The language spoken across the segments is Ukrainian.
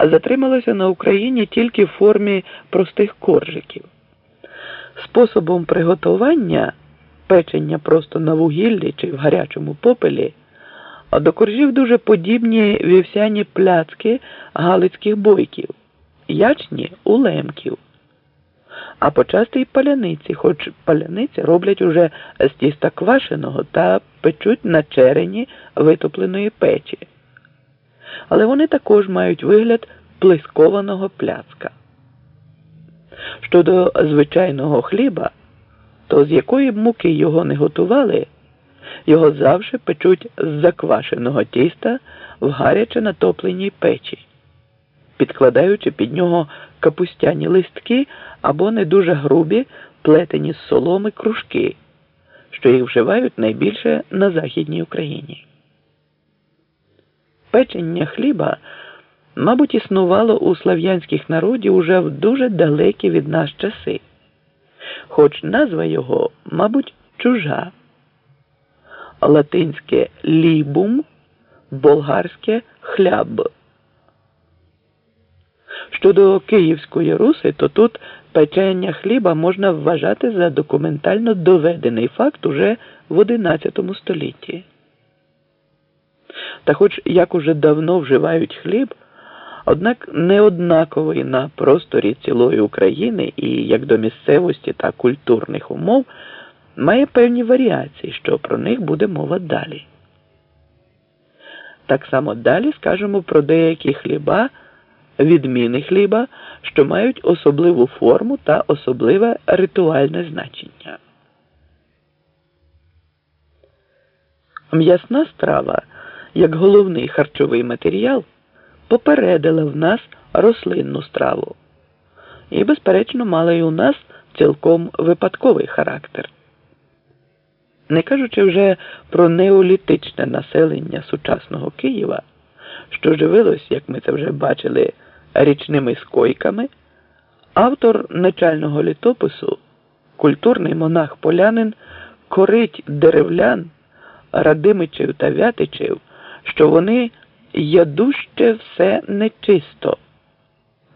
затрималося на Україні тільки в формі простих коржиків. Способом приготування печення просто на вугіллі чи в гарячому попелі, до коржів дуже подібні вівсяні пляцки галицьких бойків, ячні улемків. А почасти й паляниці, хоч паляниці роблять уже з тіста квашеного та печуть на черені витопленої печі. Але вони також мають вигляд плискованого пляцка. Щодо звичайного хліба, то з якої б муки його не готували, його завжди печуть з заквашеного тіста в гаряче натопленій печі, підкладаючи під нього капустяні листки або не дуже грубі плетені з соломи кружки, що їх вживають найбільше на Західній Україні. Печення хліба, мабуть, існувало у слав'янських народів уже в дуже далекі від нас часи, хоч назва його, мабуть, чужа. Латинське лібум, болгарське хляб. Щодо Київської Руси, то тут печення хліба можна вважати за документально доведений факт уже в XI столітті. Та хоч як уже давно вживають хліб, однак не однаковий на просторі цілої України і як до місцевості та культурних умов має певні варіації, що про них буде мова далі. Так само далі скажемо про деякі хліба, відміни хліба, що мають особливу форму та особливе ритуальне значення. М'ясна страва як головний харчовий матеріал попередила в нас рослинну страву і, безперечно, мала й у нас цілком випадковий характер. Не кажучи вже про неолітичне населення сучасного Києва, що живилось, як ми це вже бачили, річними скойками, автор начального літопису, культурний монах полянин, корить деревлян, радимичів та вятичів що вони ядуще все нечисто.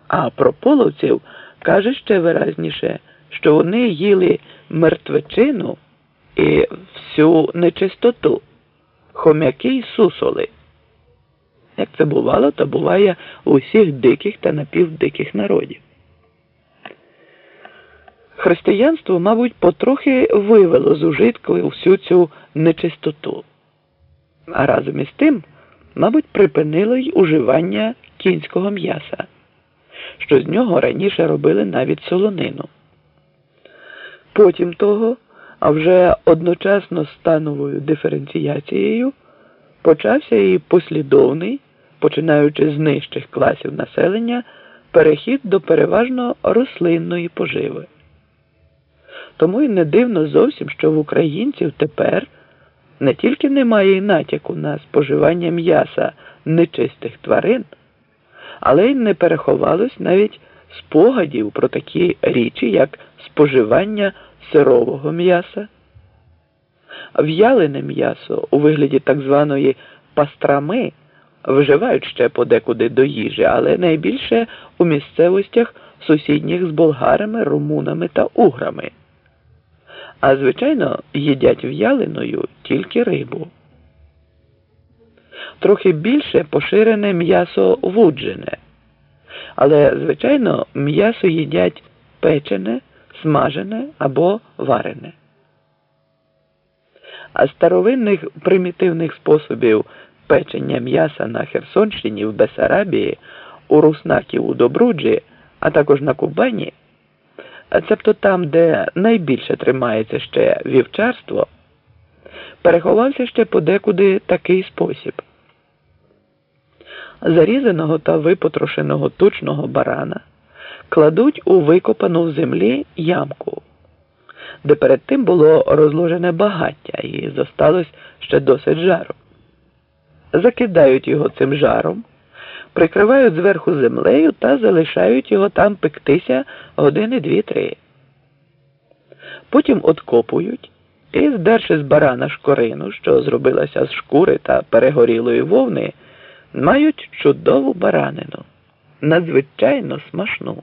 А про половців каже ще виразніше, що вони їли мертвечину і всю нечистоту, хомяки й сусоли. Як це бувало, то буває у всіх диких та напівдиких народів. Християнство, мабуть, потрохи вивело з ужитку всю цю нечистоту а разом із тим, мабуть, припинило й уживання кінського м'яса, що з нього раніше робили навіть солонину. Потім того, а вже одночасно з становою диференціяцією, почався і послідовний, починаючи з нижчих класів населення, перехід до переважно рослинної поживи. Тому й не дивно зовсім, що в українців тепер не тільки немає і натяку на споживання м'яса нечистих тварин, але й не переховалось навіть спогадів про такі річі, як споживання сирового м'яса, в'ялене м'ясо у вигляді так званої пастрами вживають ще подекуди до їжі, але найбільше у місцевостях сусідніх з болгарами, румунами та уграми а звичайно їдять в'яленою тільки рибу. Трохи більше поширене м'ясо вуджене, але, звичайно, м'ясо їдять печене, смажене або варене. А старовинних примітивних способів печення м'яса на Херсонщині в Бесарабії, у Руснаків у Добруджі, а також на Кубані цебто там, де найбільше тримається ще вівчарство, переховався ще подекуди такий спосіб. Зарізаного та випотрошеного тучного барана кладуть у викопану в землі ямку, де перед тим було розложене багаття і зосталось ще досить жару. Закидають його цим жаром прикривають зверху землею та залишають його там пектися години дві-три. Потім откопують і, здерши з барана шкорину, що зробилася з шкури та перегорілої вовни, мають чудову баранину, надзвичайно смачну.